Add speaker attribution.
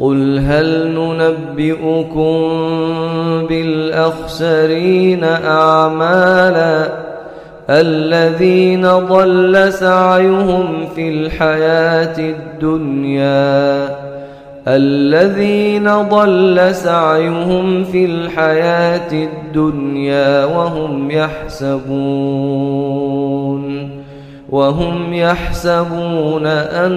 Speaker 1: قل هل ننبئكم بالأخسرين أعمالا الذين ضل سعيهم في الحياة الدنيا الذين ضل سعيهم في الحياة الدنيا وهم يحسبون وهم يحسبون أن